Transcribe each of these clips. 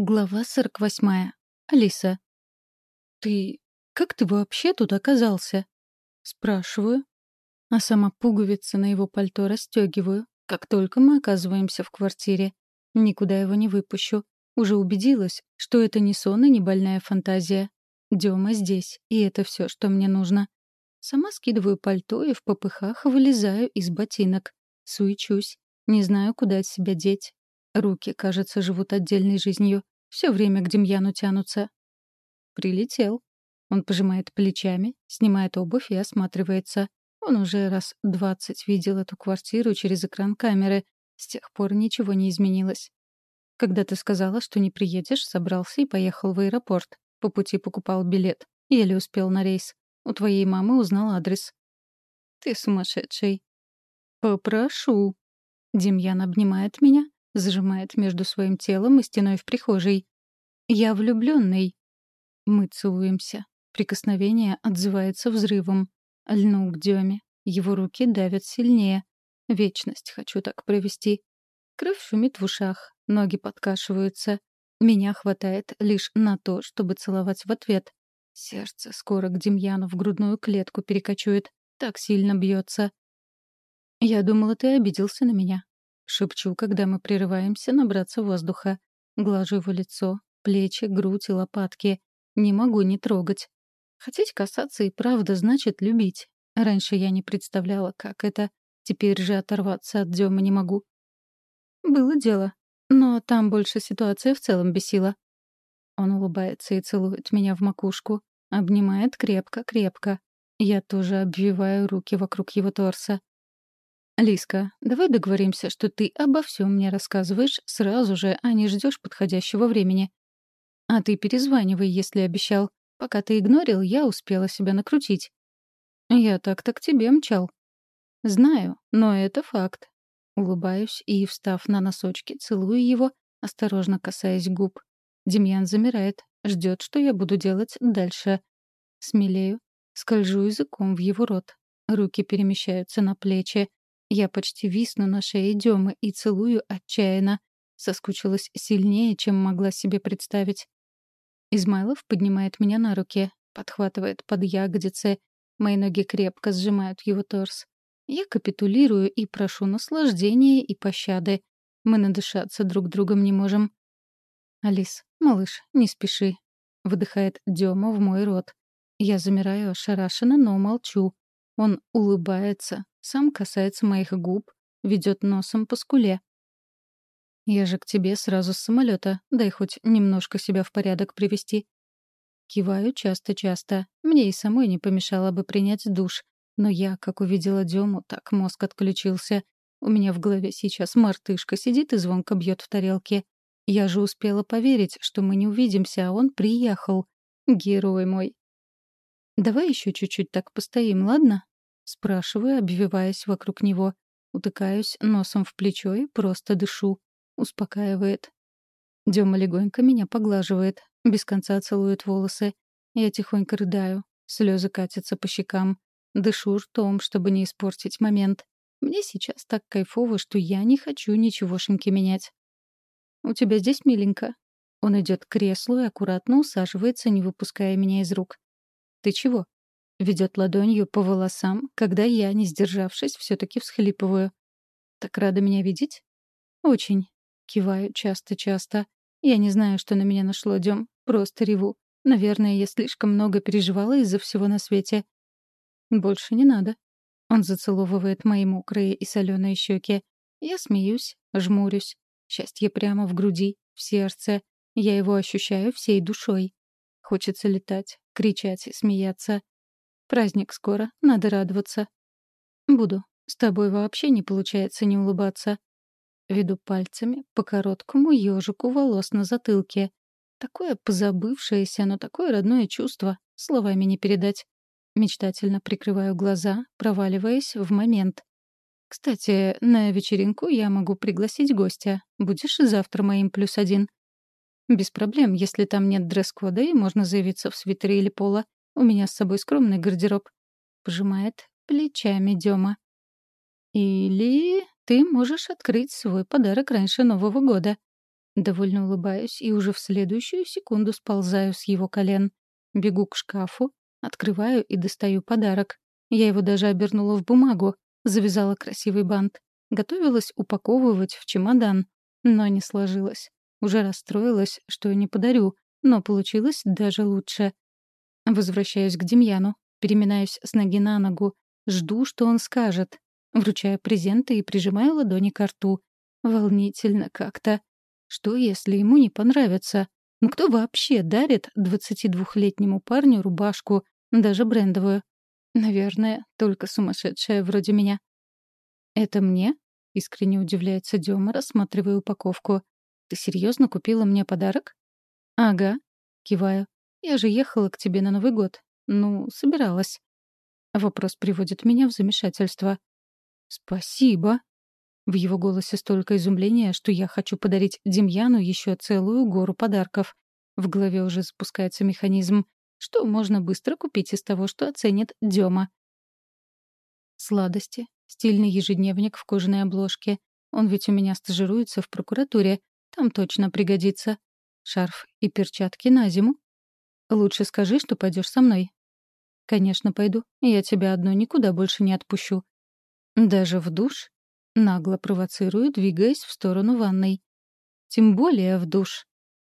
Глава 48. Алиса. «Ты... как ты вообще тут оказался?» Спрашиваю. А сама пуговицы на его пальто расстегиваю, как только мы оказываемся в квартире. Никуда его не выпущу. Уже убедилась, что это не сон и не больная фантазия. Дема здесь, и это все, что мне нужно. Сама скидываю пальто и в попыхах вылезаю из ботинок. Суечусь. Не знаю, куда от себя деть. Руки, кажется, живут отдельной жизнью. Все время к Демьяну тянутся. Прилетел. Он пожимает плечами, снимает обувь и осматривается. Он уже раз двадцать видел эту квартиру через экран камеры. С тех пор ничего не изменилось. Когда ты сказала, что не приедешь, собрался и поехал в аэропорт. По пути покупал билет. Еле успел на рейс. У твоей мамы узнал адрес. Ты сумасшедший. Попрошу. Демьян обнимает меня, зажимает между своим телом и стеной в прихожей. «Я влюбленный. Мы целуемся. Прикосновение отзывается взрывом. Льну к Деме. Его руки давят сильнее. Вечность хочу так провести. Кровь шумит в ушах, ноги подкашиваются. Меня хватает лишь на то, чтобы целовать в ответ. Сердце скоро к Демьяну в грудную клетку перекочует. Так сильно бьется. «Я думала, ты обиделся на меня», Шепчу, когда мы прерываемся набраться воздуха. Глажу его лицо, плечи, грудь и лопатки. Не могу не трогать. Хотеть касаться и правда значит любить. Раньше я не представляла, как это. Теперь же оторваться от Дёмы не могу. Было дело. Но там больше ситуация в целом бесила. Он улыбается и целует меня в макушку. Обнимает крепко-крепко. Я тоже обвиваю руки вокруг его торса. «Лиска, давай договоримся, что ты обо всем мне рассказываешь сразу же, а не ждешь подходящего времени. А ты перезванивай, если обещал. Пока ты игнорил, я успела себя накрутить». «Я так-то к тебе мчал». «Знаю, но это факт». Улыбаюсь и, встав на носочки, целую его, осторожно касаясь губ. Демьян замирает, ждет, что я буду делать дальше. Смелею, скольжу языком в его рот. Руки перемещаются на плечи. Я почти висну на шее Демы и целую отчаянно. Соскучилась сильнее, чем могла себе представить. Измайлов поднимает меня на руки, подхватывает под ягодицы. Мои ноги крепко сжимают его торс. Я капитулирую и прошу наслаждения и пощады. Мы надышаться друг другом не можем. «Алис, малыш, не спеши», — выдыхает Дема в мой рот. Я замираю ошарашенно, но молчу. Он улыбается, сам касается моих губ, ведет носом по скуле. «Я же к тебе сразу с самолета, дай хоть немножко себя в порядок привести. Киваю часто-часто. Мне и самой не помешало бы принять душ. Но я, как увидела Дему, так мозг отключился. У меня в голове сейчас мартышка сидит и звонко бьет в тарелке. Я же успела поверить, что мы не увидимся, а он приехал. Герой мой. Давай еще чуть-чуть так постоим, ладно? Спрашиваю, обвиваясь вокруг него. Утыкаюсь носом в плечо и просто дышу. Успокаивает. Дема легонько меня поглаживает, без конца целует волосы. Я тихонько рыдаю. Слезы катятся по щекам. Дышу ртом, чтобы не испортить момент. Мне сейчас так кайфово, что я не хочу ничегошеньки менять. «У тебя здесь миленько». Он идет к креслу и аккуратно усаживается, не выпуская меня из рук. «Ты чего?» Ведет ладонью по волосам, когда я, не сдержавшись, все-таки всхлипываю. «Так рада меня видеть?» «Очень». Киваю часто-часто. Я не знаю, что на меня нашло, Дем. Просто реву. Наверное, я слишком много переживала из-за всего на свете. «Больше не надо». Он зацеловывает мои мокрые и соленые щеки. Я смеюсь, жмурюсь. Счастье прямо в груди, в сердце. Я его ощущаю всей душой. Хочется летать, кричать смеяться. Праздник скоро, надо радоваться. Буду. С тобой вообще не получается не улыбаться. Веду пальцами по короткому ежику волос на затылке. Такое позабывшееся, но такое родное чувство. Словами не передать. Мечтательно прикрываю глаза, проваливаясь в момент. Кстати, на вечеринку я могу пригласить гостя. Будешь завтра моим плюс один. Без проблем, если там нет дресс-кода и можно заявиться в свитере или поло. У меня с собой скромный гардероб. Пожимает плечами Дема. Или ты можешь открыть свой подарок раньше Нового года. Довольно улыбаюсь и уже в следующую секунду сползаю с его колен. Бегу к шкафу, открываю и достаю подарок. Я его даже обернула в бумагу, завязала красивый бант. Готовилась упаковывать в чемодан, но не сложилось. Уже расстроилась, что не подарю, но получилось даже лучше. Возвращаюсь к Демьяну, переминаюсь с ноги на ногу, жду, что он скажет. Вручаю презенты и прижимаю ладони к рту. Волнительно как-то. Что, если ему не понравится? Ну кто вообще дарит 22-летнему парню рубашку, даже брендовую? Наверное, только сумасшедшая вроде меня. «Это мне?» — искренне удивляется Дема, рассматривая упаковку. «Ты серьезно купила мне подарок?» «Ага», — киваю. «Я же ехала к тебе на Новый год. Ну, собиралась». Вопрос приводит меня в замешательство. «Спасибо». В его голосе столько изумления, что я хочу подарить Демьяну еще целую гору подарков. В голове уже запускается механизм. Что можно быстро купить из того, что оценит Дема? Сладости. Стильный ежедневник в кожаной обложке. Он ведь у меня стажируется в прокуратуре. Там точно пригодится. Шарф и перчатки на зиму. Лучше скажи, что пойдешь со мной. Конечно, пойду. Я тебя одну никуда больше не отпущу. Даже в душ? Нагло провоцирую, двигаясь в сторону ванной. Тем более в душ.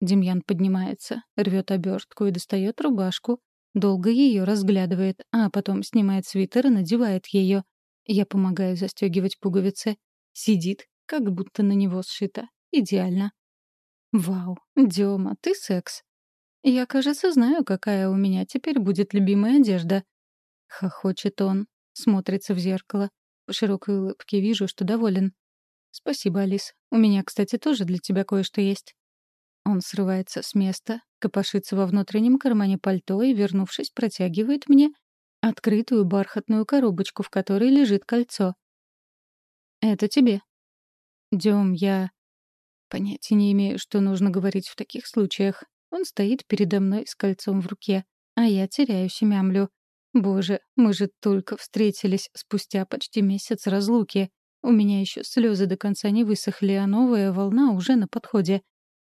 Демьян поднимается, рвет обертку и достает рубашку. Долго ее разглядывает, а потом снимает свитер и надевает ее. Я помогаю застегивать пуговицы. Сидит, как будто на него сшито. Идеально. Вау, Дема, ты секс. Я, кажется, знаю, какая у меня теперь будет любимая одежда. Хохочет он, смотрится в зеркало. По широкой улыбке вижу, что доволен. «Спасибо, Алис. У меня, кстати, тоже для тебя кое-что есть». Он срывается с места, копошится во внутреннем кармане пальто и, вернувшись, протягивает мне открытую бархатную коробочку, в которой лежит кольцо. «Это тебе». «Дем, я...» Понятия не имею, что нужно говорить в таких случаях. Он стоит передо мной с кольцом в руке, а я теряюсь и мямлю. Боже, мы же только встретились спустя почти месяц разлуки. У меня еще слезы до конца не высохли, а новая волна уже на подходе.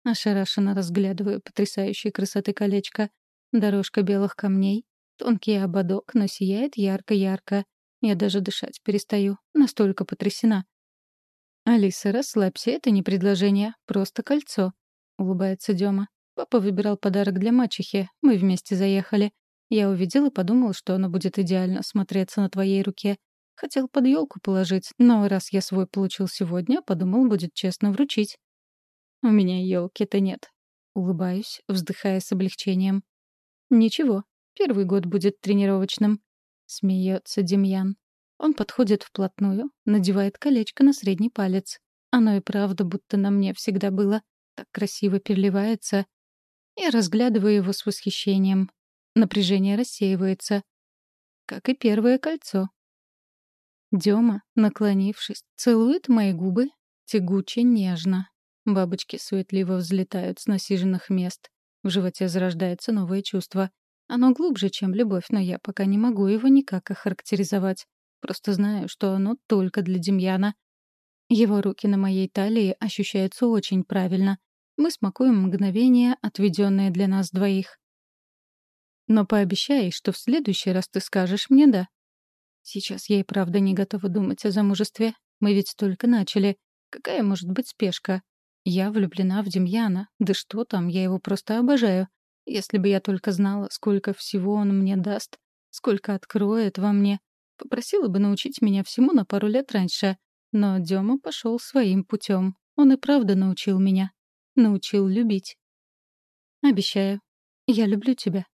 Ошарашенно разглядываю потрясающей красоты колечко. Дорожка белых камней, тонкий ободок, но сияет ярко-ярко. Я даже дышать перестаю, настолько потрясена. «Алиса, расслабься, это не предложение, просто кольцо», — улыбается Дема. Папа выбирал подарок для мачехи, мы вместе заехали. Я увидел и подумал, что оно будет идеально смотреться на твоей руке. Хотел под елку положить, но раз я свой получил сегодня, подумал, будет честно вручить. У меня елки-то нет. Улыбаюсь, вздыхая с облегчением. Ничего, первый год будет тренировочным. Смеется Демьян. Он подходит вплотную, надевает колечко на средний палец. Оно и правда будто на мне всегда было. Так красиво переливается. Я разглядываю его с восхищением. Напряжение рассеивается. Как и первое кольцо. Дема, наклонившись, целует мои губы тягуче нежно. Бабочки суетливо взлетают с насиженных мест. В животе зарождается новое чувство. Оно глубже, чем любовь, но я пока не могу его никак охарактеризовать. Просто знаю, что оно только для Демьяна. Его руки на моей талии ощущаются очень правильно. Мы смакуем мгновение, отведенное для нас двоих. Но пообещай, что в следующий раз ты скажешь мне «да». Сейчас я и правда не готова думать о замужестве. Мы ведь только начали. Какая может быть спешка? Я влюблена в Демьяна. Да что там, я его просто обожаю. Если бы я только знала, сколько всего он мне даст, сколько откроет во мне. Попросила бы научить меня всему на пару лет раньше. Но Дема пошел своим путем. Он и правда научил меня. Научил любить. Обещаю. Я люблю тебя.